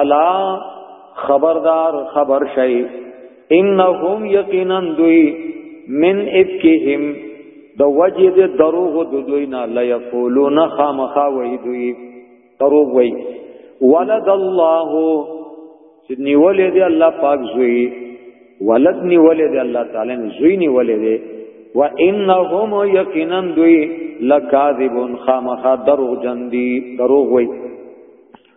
الا خبردار خبر شي انهم یقینا دوی من افکهم د وجه د دروغ د دوی نه لا یقولون خامخا وی دوی دروغ وی ولد الله چې نیولې دی الله پاک زوی ولد نیولې دی الله تعالی زوی نیولې دی و انهم یقینا دوی لکاذبون خامخا دروغ جن دی دروغ وی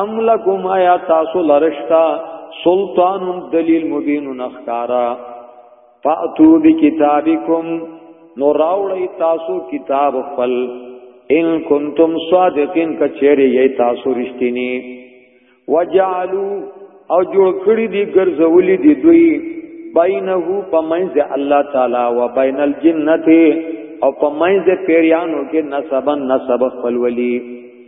ام لکم آیا تاسو لرشتا سلطان دلیل مبین نخکارا فاتو بکتابکم نو راوړی تاسو کتاب خپل ان کنتم صادقین کچری یی تاسو رښتینی وجعلوا او جوړ کړی دی ګرځولې دی دوی بینه پمنځ الله تعالی و بین الجنته او پمنځ پیریانو کې نسبن نسب خپل ولی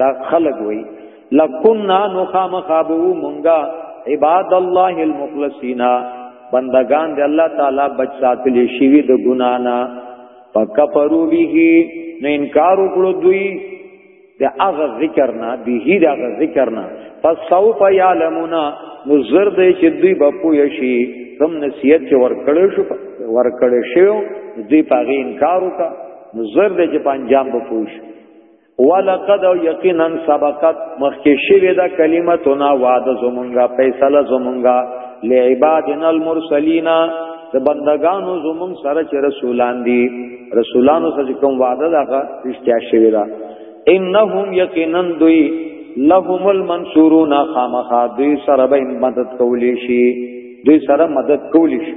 دا خلق وی لکنا نو خامخابو مونږه عباد الله المخلصین بندگان دی الله تعالی بچ ساتل شي د ګنا نه فکفروا به نه انکار وکړو دوی د هغه ذکر نه به د هغه ذکر نه فسوف یعلمون نذر دې چې دوی به پوه شي کوم نصیحت چې ورکړې شو ورکړې شو دوی پاغي انکار وکړه نذر دې چې پنجام به پوه شي ولقد یقینا سبقت مخکې شوی دا کلمتنا وعده زمونږه فیصله زمونږه لعبادنا المرسلین د بندگانو زمون سره چې رسولان دي رسولانو سره کوم وعده دا رښتیا شوی دا انهم یقینا دوی لهم المنصورون خامخا دوی سره به مدد کولی شي دوی سره مدد کولی شي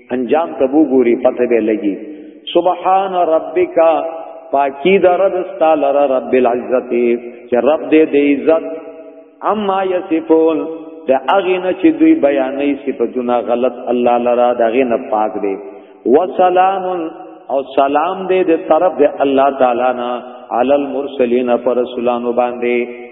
انجام ته وګوري پته به لګي سبحان ربک پاکی د رب استال رب العزت چې رب دې د عزت اما یصفون د اغه نه چې دوی بیانې صفاتونه غلط الله لرا دغه نه پاک دی وسلام او سلام دې د طرف د الله تعالی نه علی المرسلین پر رسولانو باندې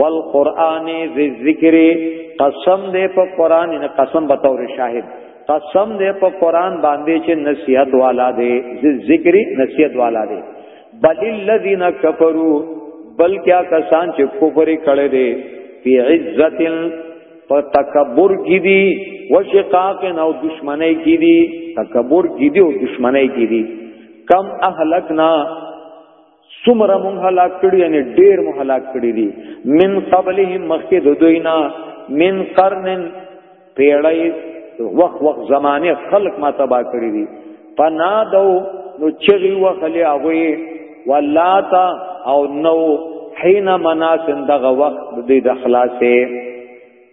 والقران ذی ذکر قسم دې په قران نه قسم به تور شاهد قسم دې په قران باندې چې نصیحت والا دې ذی ذکر نصیحت والا دې بل الذین کفروا بل کیا کسان چې کفر کړي دي فی عزت په تکبر کې دي و شقاق او دشمنی کې دي تکبر کې دي او دشمنی کې دي کم اهلکنا سمره مون هلاک کړی یعنی ډیر مون هلاک کړی دي من قبلهم مخکې د دوینا من قرن پیړی وخت وخت زمانه خلق ما تبا کړی دي پنا دو نو چغي وخلی هغه ولاتا او نو حين مناسن دغه وخت د دې د خلاصې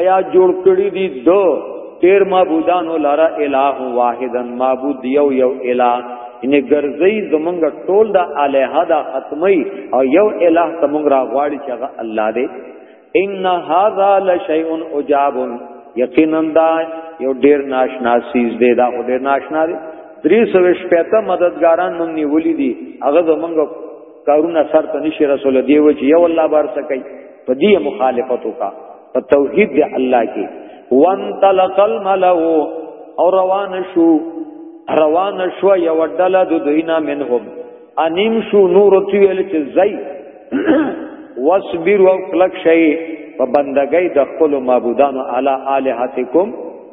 ایا جوړ کړی دی دو تیر معبودانو لرا الہ واحدن معبود یو یو الہ ان ګرځي زمونږ ټول دا الہ دا ختمي او یو الہ تمونږ را غواړي چې هغه الله دی ان هاذا لشیء عجاب یقینا دا یو ډیر ناشنا سیز دی دا ډیر ناشنا دی درې سوې شپته مددګاران مونږ نیولې دي هغه زمونږ کارونه سر ته نشي رسول دی و چې یو الله بار سکي په دې مخالفت وکا په توحید دی الله کې وان تلق الملو او روان شو روان شو یو ډله د دوینا منهم انیم شو نور تیل چې زئی واصبر او کلک شي په بندګۍ د خپل معبودانو علی الہاتکم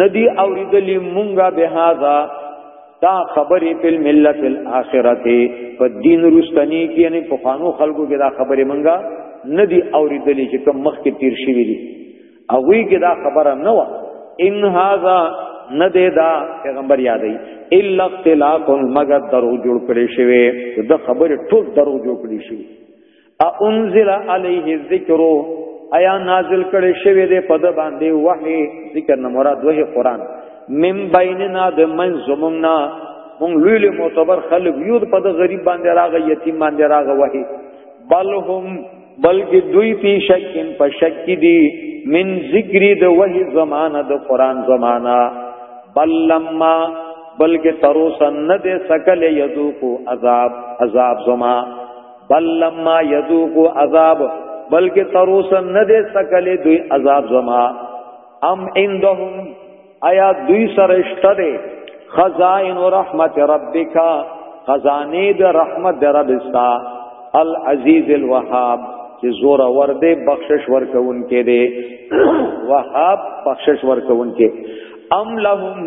ندی اوریدلی مونږه به هاذا دا خبرې په ملت الاخرته په دین رستنی کې یعنی په خانو خلکو کې دا خبرې مونږه ندی اوریدلی چې کوم مخ کې تیر شي ویلي او وی کې دا خبره نه و ان هاذا ندی دا پیغمبر یادې الا اختلاف مگر درو جوړ کړی شوی دا خبره ټول درو جوړ کړی شوی انزل علیه الذکر ایا نازل کړي شوی دی په د باندې وحی ذکر نه مراد وحی قران مم بیننا د من زمنا مون لویل معتبر خلق یو په د غریب باندې راغی یتیم باندې راغی وحی بل هم بلکې دوی په شکین په شک دي من ذکری د وحی زمانہ د قران زمانہ بل لما بلکې تروسن نه دې سکل یذوق عذاب عذاب زمانہ بل لما یذوقوا عذاب بلکې تروس نه دې سکلې دوی عذاب زما ام عندهم آیا دوی سره شته دې خزائن رحمت ربک خزانه د رحمت در ربستا العزیز الوهاب چې زور اور دې بخشش ورکون کې دې وهاب بخشش ورکون کې ام لهم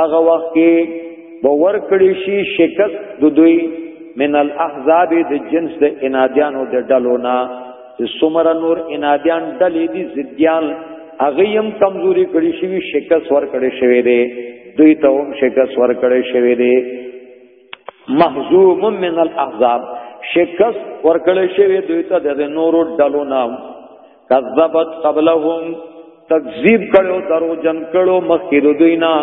دغه وخت کې به ورکړی شي شکست د دوی من الاحزاب د جنس د انادیانو د ډلو نه چې څومره نور انادیان ډلې دي ضدیان هغه هم کمزوري کړی شي شکست ورکړی شوی دی دوی ته هم شکست ورکړی شوی دی محزوم من الاحزاب شکست ورکړی شوی دوی ته د نورو ډلو نه کذبت قبلهم تکذیب کړو درو جن کړو مخکې دوینا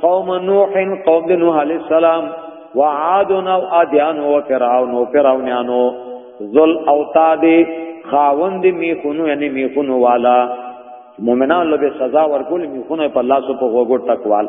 قوم نوح قوم نوح علی السلام وعاد او ادیان او فرعون او فرعونانو ذل اوتاد خاوند میخونو یعنی میخونو والا مومنان له سزا ورکول میخونو په لاسو په وګړ تکوال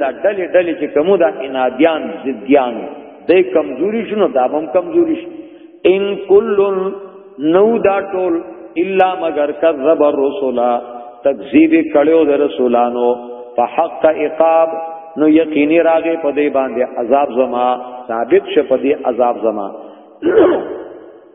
دا ډلې ډلې چې کومو دا انادیان ضدیان دې کمزوري شنو دا هم کمزوري شي ان کل نو دا ټول الا مگر کذب الرسل تکذیب کړو د رسولانو په حق عقاب نو یقیني راغې په دې باندې عذاب زما ثابت شه په دې عذاب زما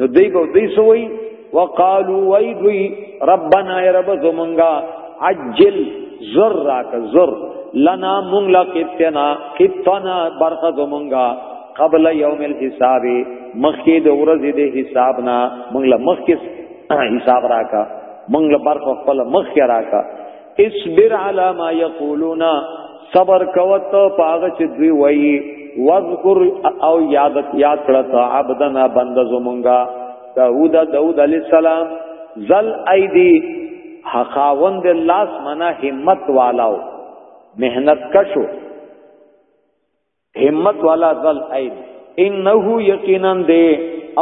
نو دی به دی سوی وقالو وای دوی ربنا ای رب زمونږه عجل زر راک زر لنا مونږ لا کتنا کتنا برخه زمونږه قبل یوم الحساب مخکې د ورځې د حساب نه مونږ لا مخکې حساب راکا مونږ لا برخه خپل مخکې راکا اصبر علی ما یقولون صبر کوت پاغه چې دوی وایي واذکر او یاد یاد کړه تا عبدنا بند زمونږه داوود داوود علی السلام زل ایدی حخاوند لاس منا همت والاو مهنت کشو همت والا ذل عین انه یقینا دی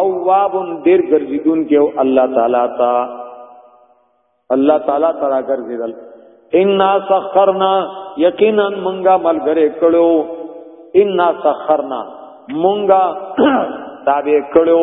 او واب ډیر ګرځیدون کې او الله تعالی تا الله تعالی تعالی ګرځیدل ان سخرنا یقینا مونږه ملګری کړو ان سخرنا مونږه تابع کړو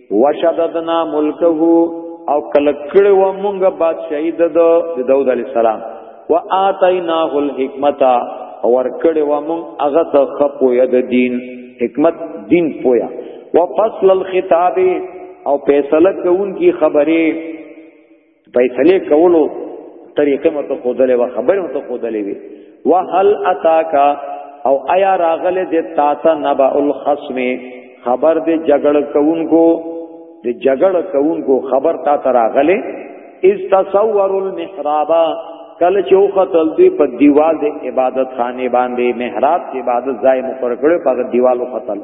وشددنا ملکه او کله کړه و مونږه بادشاہي د داوود علی السلام واتیناه الحکمت او ور کړه و مونږ هغه ته خپو ید دین حکمت دین پویا وفصل الخطاب او فیصله کوونکی خبره فیصله کولو طریقه مت کو دلې و خبره مت کو دلې وی وهل اتاکا او ایا راغله د تا ته نبا الخصم خبر د جګړه کوونکو د جګړه کوونکو خبر تا ته راغله از تصور المحراب کله چې وختل دی په دیوال د عبادت خانه باندې محراب د عبادت ځای مقرر کړو په دیوالو ختل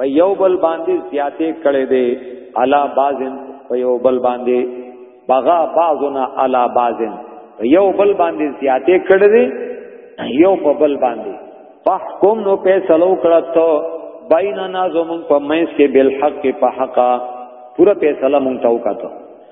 په یو بل باندې زیاتې کړې دي علا بازن په یو بل باندې بغا بعضنا علا بازن په یو بل باندې زیاتې کړې دي یو په بل باندې فحکم نو فیصلو کړه ته بیننا زمون په مېس کې بالحق په حقا پورا فیصله مونږ تاو کاته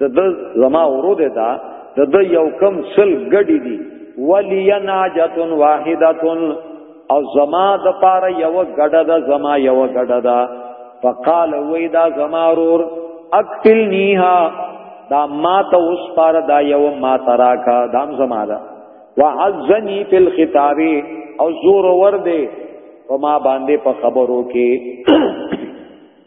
د د زما ورو ده دا د د یو کم سل ګډی دی ولی ناجتن واحدتن او زما د پار یو ګډه ده زما یو ګډه ده فقال وی دا زما رور اقتلنیها دا ما ته اوس پار دا یو ما تراکا دام زما ده وعزنی فی الخطاب او زور ور دی په ما باندې په خبرو کې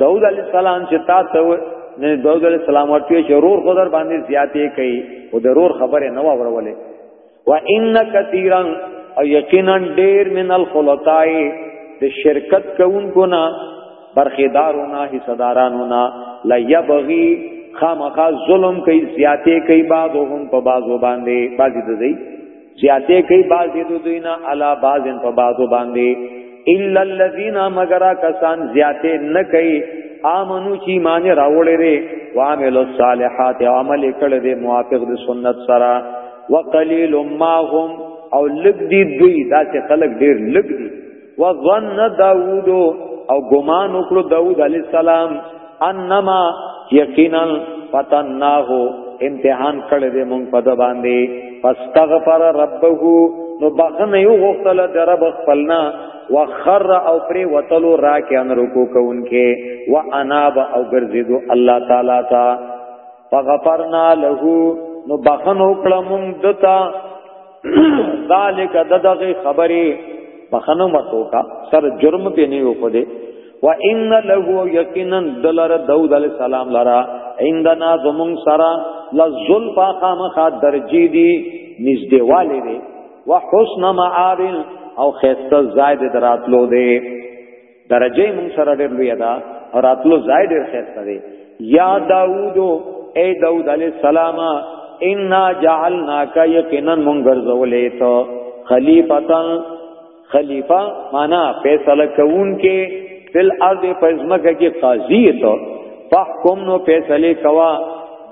داود علی السلام چې تاسو نه داود علی السلام ورته چې رور خدر باندې زیاتې کوي او د رور خبره نه وورولې و ان کثیرا او یقینا ډیر من الخلطای د شرکت کوونکو نه برخیدارو نه حصدارانو نه لا یبغي خامخا ظلم کوي زیاتې کوي بعضهم په بعضو باندې بعضی د دې زیاته کوي باز دې دوی نه علا بازن په بازو باندې الا الذين مگر کسان زیاته نه کوي امنو چې ایمان راوړې لري وعمل الصالحات عمل کړه دې موافق د سنت سره وقليل ما هم او لګ دي دوی دا چې خلق ډېر لګ دي وظن داوود او ګمان وکړو داوود علی السلام انما یقینا فتناه امتحان کړی دی مونږ په د باندې فاستغفر ربه نو بخنه یو غختله درب خپلنا وخر او پری وتلو راکان رکو کونکه واناب او ګرځیدو الله تعالی تا فغفرنا له نو بخنه کړم دتا ذالک ددغه خبرې بخنو متو کا سر جرم په نیو کو دے و ان له یقینا دلر داود علیہ السلام لرا عندنا زمون سرا لذلفا خامخا درجی دی نږدې والے دی وحسن معارل او خیسته زائد دراتلو دی درجه مون سره ډېر لوی ده او راتلو ځای ډېر خسته دی یا داوود اے داوود علی السلام ان جعلناک یقینا مون ګرځولې ته خلیفتن خلیفہ معنا فیصله کوون کې فل ارض پزمکه کې قاضی ته فحکم نو فیصله کوا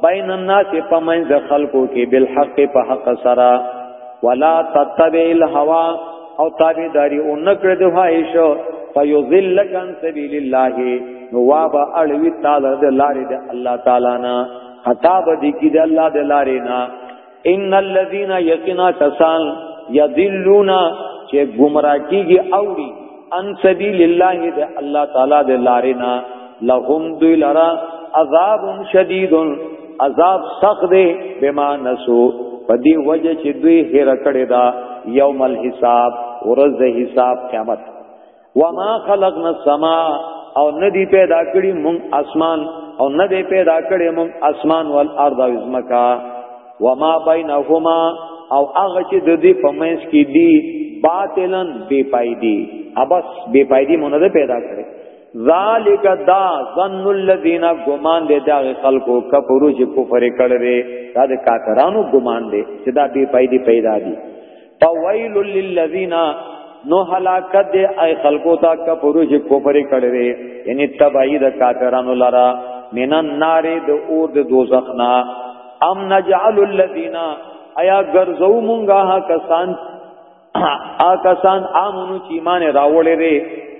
بین الناس پمنځ خلقو کې بالحق په حق سره ولا تتبع الهوا او تابعداري او نکړه د خواهشو فیذلک عن سبیل الله نو وابا اړوي تعالی د لارې د الله تعالی نه حتا به دي کې د الله د لارې نه ان الذين يقنا تسال يذلون چې گمراه کیږي اوړي ان سبیل الله د الله تعالی د لارې نه لهم دوی لرا عذاب شدید عذاب سخت دی بما نسو پدی وجه چې دوی هیر کړی دا یوم الحساب ورځ حساب قیامت وما خلقنا السماء او ندی پیدا کړی مون اسمان او ندی پیدا کړی مون اسمان وال ارض او زمکا وما بینهما او هغه چې د دې پمنس کې دی باطلن بے پایدی ابس بے پایدی مونږ پیدا کړی ذالک دا ظن الذین گمان دے دا خلقو کفرو چې کفر کړي دا د کافرانو گمان دے چې دا بے پیدي پیدا دي فویل للذین نو هلاکت دے ای خلقو تا کفرو چې کفر کړي یعنی تبعی د کافرانو لرا من النار د اور د دوزخ نا ام نجعل الذین ایا ګرځو مونږه کسان آکسان آمنو چې ایمان راوړې دي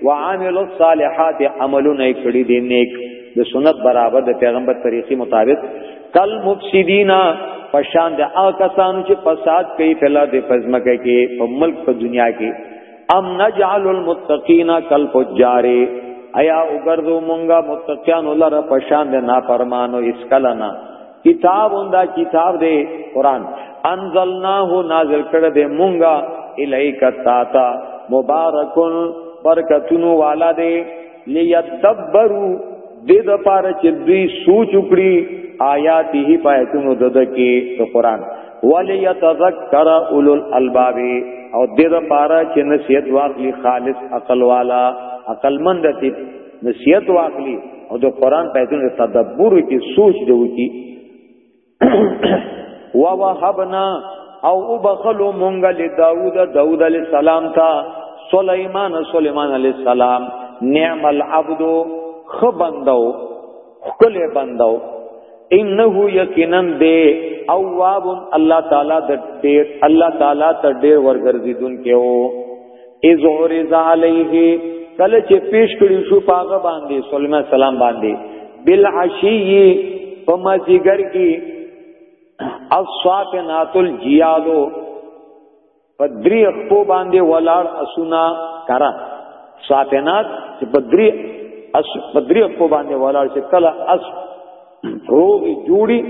وعاملوا الصالحات عملونه کړې دي نیک د سنت برابر د پیغمبر طریقې مطابق کل مفسدینا پشان د آکسان چې فساد کوي فلا د فزمکه کې په ملک په دنیا کې ام نجعل المتقین کل فجار ایا وګرځو مونږه متقیان لره پشان د نافرمانو اسکلنا کتاب دا کتاب دی قران انزلناه نازل کړه دې مونږه الیک تاتا مبارکون برکتونو والا دې لیتدبروا دې د پاره چې دوی سوچ وکړي آیاته پایتونو دد کې د قران ولیتذکر اولو الالباب او دې د پاره چې نصیحت واخلي خالص عقل والا عقل مند دې نصیحت واخلي او د قران په ایتونو تدبر وکړي سوچ دی وکړي وا وهبنا او وبخلو مونږه ل داوود داوود علی السلام تا سليمان سليمان علی السلام نعم العبد خبندو خپل بندو انه یقینا دی اواب الله تعالی د ډیر الله تعالی ته ډیر ورګرځیدون کېو از اورز علیه کله چې پیش کړی شو پاغه باندې سلمہ سلام باندې بالعشی په مازیګر کې اصحاب ناتل جیادو په درې خپو باندې ولاړ اسونه کرا ساکنات چې په درې اس په درې خپو باندې ولاړ چې کله اس روغي جوړي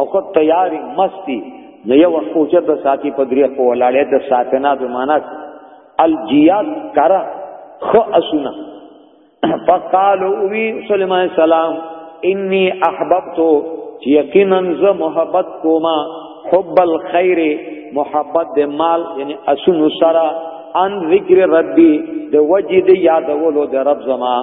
او کو تیاری مستی نو یو خپو چې د ساتي په درې خپو ولاړې د ساکنات معنی الجیات کرا خو اسونه فقالو وی سليمان السلام انی احببت یقینا ز محبت کوما حب الخير محبت د مال یعنی اسن سرا ان ذکر ربی د وجه د یادولو د رب زما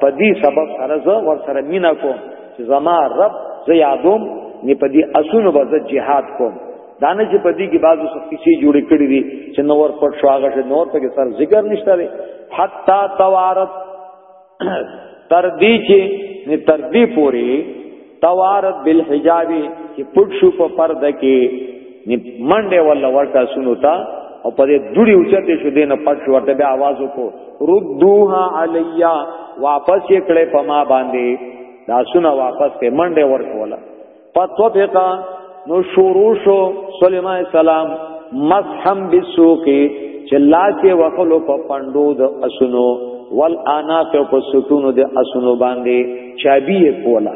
په دې سبب سره زه ور سره مینا کوم چې زما رب زه یادوم نه په دې اسونو به زه jihad کوم دانه چې پدی کې بعضو سختي جوړې کړې دي چې نور پټ شو هغه چې نور په سر ذکر نشته لري حتا توارت تر دې چې نه تر دې پوري توارت بالحجاب چې پټ شو په پرده کې نه منډه ولا ورکا سنو تا او په دې دوړي اوچته شو دینه پټ شو ورته به आवाज وکړو ردوها علیا واپس یې کړې په ما باندې دا سونه واپس ته منډه ورکوله فطفقا نو شروع شو سليمان السلام مسحم بسوقي چې لاته وکړو په پندو د اسونو ول اناف په ستونو د اسونو باندې چابي کولا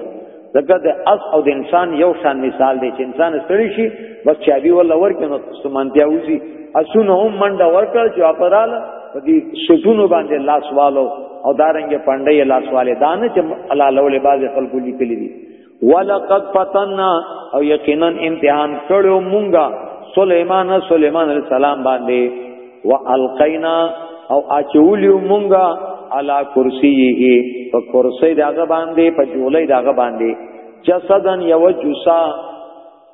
دغه د اس او د انسان یو شان مثال دی چې انسان ستړي شي بس چابي ولا ورکنو سمانتیا وځي اسونو هم منډه ورکړ چې اپرال په دې ستونو باندې لاس والو او دارنګ پندې لاس والے دانه چې الله لولې باز خلکو لیکلي دي ولقد فتنا او یقینا امتحان کړو مونږه سليمان سليمان عليه السلام باندې والقینا او اچولیو مونږه علا کرسیه په کرسی داغه باندې په جولې داغه باندې جسدن یو جسا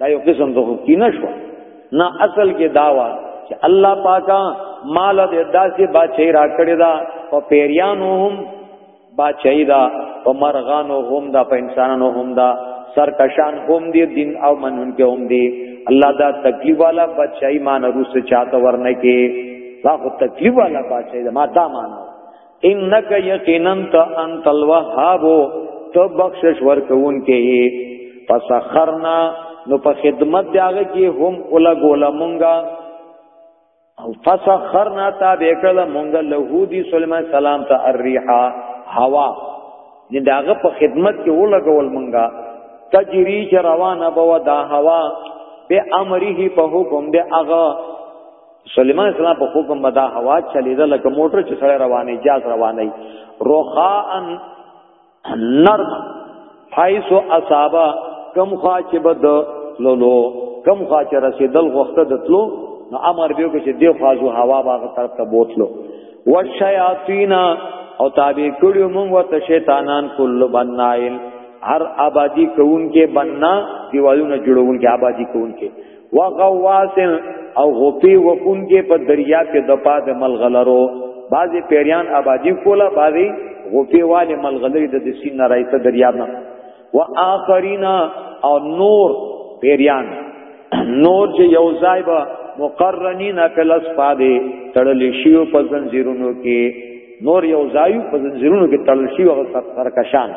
دا یو قسم ته کینه شو نه اصل کې داوا چې الله پاکا مال دې داسې بچی را کړی دا او پیریانو هم بچی دا او مرغانو هم دا په انسانانو هم دا سرکشان هم دې دین او منون کې هم دې الله دا تکلیف والا بچی مان روس چاته ورنه کې دا خو تکلیف والا بچی دا ما دا مانو انک یقینا انت الوهاب تو بخشش ورکون کې فسخرنا نو په خدمت دیغه کې هم اوله ګوله مونږه او فسخرنا تا بیکل مونږه له دی سليمان سلام ته الريحا هوا نه داغه په خدمت کې اوله ګول مونږه تجری چې روانه بو دا هوا به امره په حکم دی اغه سليمان اسلام په حکم بدا هوا چلیدل لکه موټر چې سره رواني جاز رواني روخان نرم حيث اصابا کم خوا چې بد لولو کم خوا چې رسیدل وخت د تلو نو امر بیو کې چې دی خواجو هوا باغ طرف ته بوتلو والشیاطین او تابع کړیو مونږ ورته شیطانان کل بنائل هر آبادی کون کې بننا دیوالونه جوړون کې آبادی کون کې وغواسن او غپی وکونګه په دریا کې د پاد ملغلرو بعضی پیریان آبادی کولا بعضی غپی والے ملغلری د سین نه راځي دریا نه واخرینا او نور پیریان نور چې یو ځای به مقرنین فل اسفاده تړل شي په زنجیرونو کې نور یو ځای په زنجیرونو کې تړل شي او سرکشان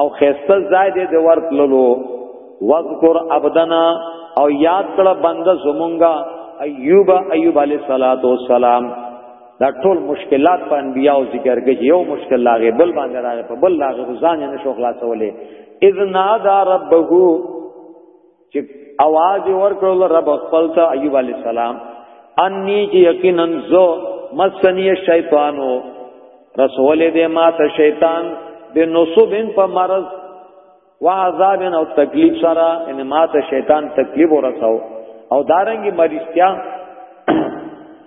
او خیسته ځای دې د ورتللو وذکر عبدنا او یاد کړه بنده زمونږه ایوب ایوب علی صلوات و سلام دا ټول مشکلات په انبیاء او ذکر کې یو مشکل لاغه بل باندې راغی په بل لاغه ځان نه شو خلاصولې اذ نادا ربه چې आवाज ورکړل رب خپل ته ایوب علی السلام انی چې یقینا زو مسنی شیطانو رسول دې ما ته شیطان به نصوبن په مرض و عذاب او تکلیف سره ان ما ته شیطان تکلیف ورساو او دارنګي مریضتیا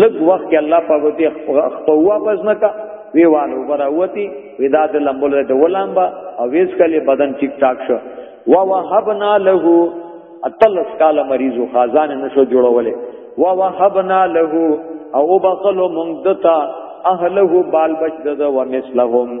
لږ وخت کې الله پاک وتی خپل واپس نه کا وی والو براوتی ودا د لمبل د ولامبا او ویس کله بدن ټیک ټاک شو وا وهبنا له اتلس کال مریضو خزانه نشو جوړولې وا وهبنا له او بخلو مونږ دتا اهله بال بچ دغه ومثلهم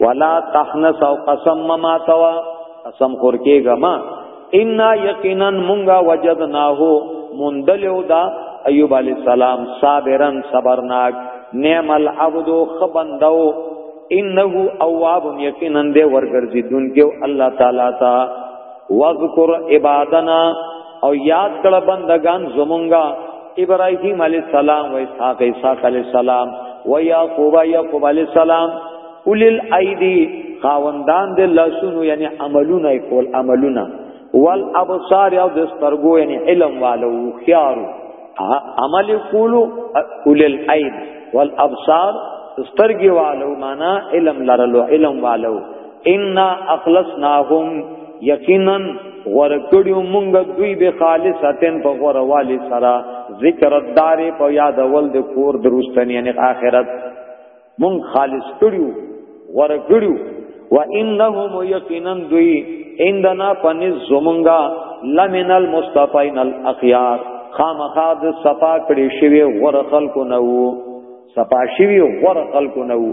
ولا تحنس او قسم ما توا قسم خور کېګه ما ان یقینا مونږه وجدناه مندلو دا ایوب علی السلام صابرن صبرناک نعم العبد خبندو انه اواب یقینا دې ورګرځي دونکو الله تعالی تا واذکر عبادنا او یاد کړه بندگان زمونږه ابراهیم علی السلام و اسحاق اسحاق علی السلام و یعقوب یعقوب علی السلام اولل ایدی خاوندان د لاسونو یعنی عملونه کول عملونه وال ابصار او د سترګو یعنی علم والو خيارو عمل کولو اولل اید والابصار سترګي والو معنا علم لرلو علم والو ان اخلصناهم یقینا ورکړیو مونږ دوی به خالصتن په غوروالی سره ذکر الدار په یاد ول د کور درستنی یعنی اخرت مونږ خالص کړیو ورکړیو و انهم یقینا دوی عندنا پنز زمونږه لمن المصطفین الاخيار خامخا د صفا کړي شوی غور خلکو نه وو صفا شوی غور خلکو نه وو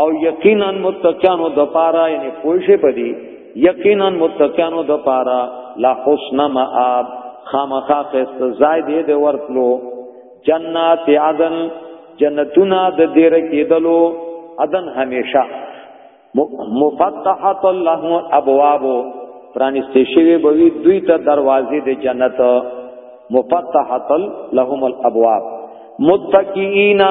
او یقینا متقینو د پاره یعنی پوښې پدی یقینا متقینو د پاره لا حسن مآب خامخا قسط زائد دې ورتلو جنات عدن جنتنا د دیر کېدلو عدن همیشه مفتحت الله ابواب پرانسته شوی بوی دوی ته دروازې د جنت مفتحت لهم الابواب متقینا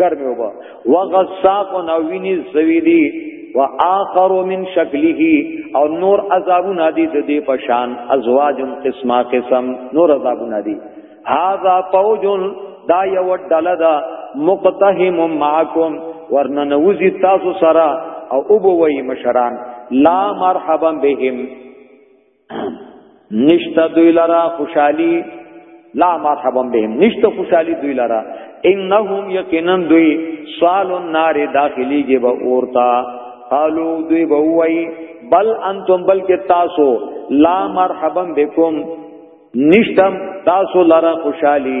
ګرمي وبا وغساق او ویني سویدي واخر من شکله او نور عذابون ادي د دې پشان ازواج قسمه قسم نور عذابون ادي هاذا فوج دا یو ډله دا مقتهم معکم ورنن وزي تاسو سره او ابوي مشران لا مرحبا بهم نشته دوی لرا خوشحالی لا مرحبا بهم نشته خوشحالی دوی لرا انهم یقینا دوی سوال النار داخلی کې به اورتا قالو دوی به وای بل انتم بلکې تاسو لا مرحبا بكم نشتم تاسو لرا خوشحالی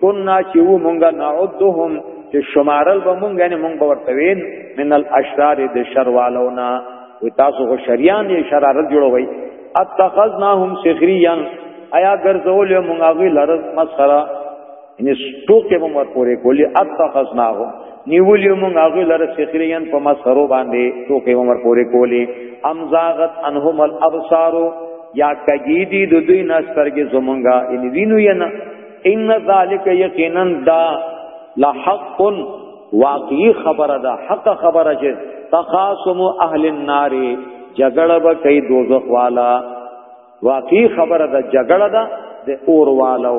کنا چې و مونږه نعدهم چې شمارل به مونږ نه مونږ به ورته وین من الاشرار د شر والونا و تاسو خو شریان یې شرارت جوړوي اتخذناهم سخریا ایا ګرځول مونږ هغه لرز مسخره ان ټوکې مونږ ورپورې کولی اتخذناهم نیولی مونږ هغه لره سخریا په مسخرو باندې ټوکې مونږ ورپورې کولی امزاغت انهم الابصار یا کګی دی د دوی نسترګې زمونږه ان وینو یې نه ان ذالک یقینا دا لحق واقعی خبره ده حق خبره چې تخاصم اهل النار جګړه به کوي دوزخ والا واقعی خبره ده جګړه ده د اور والو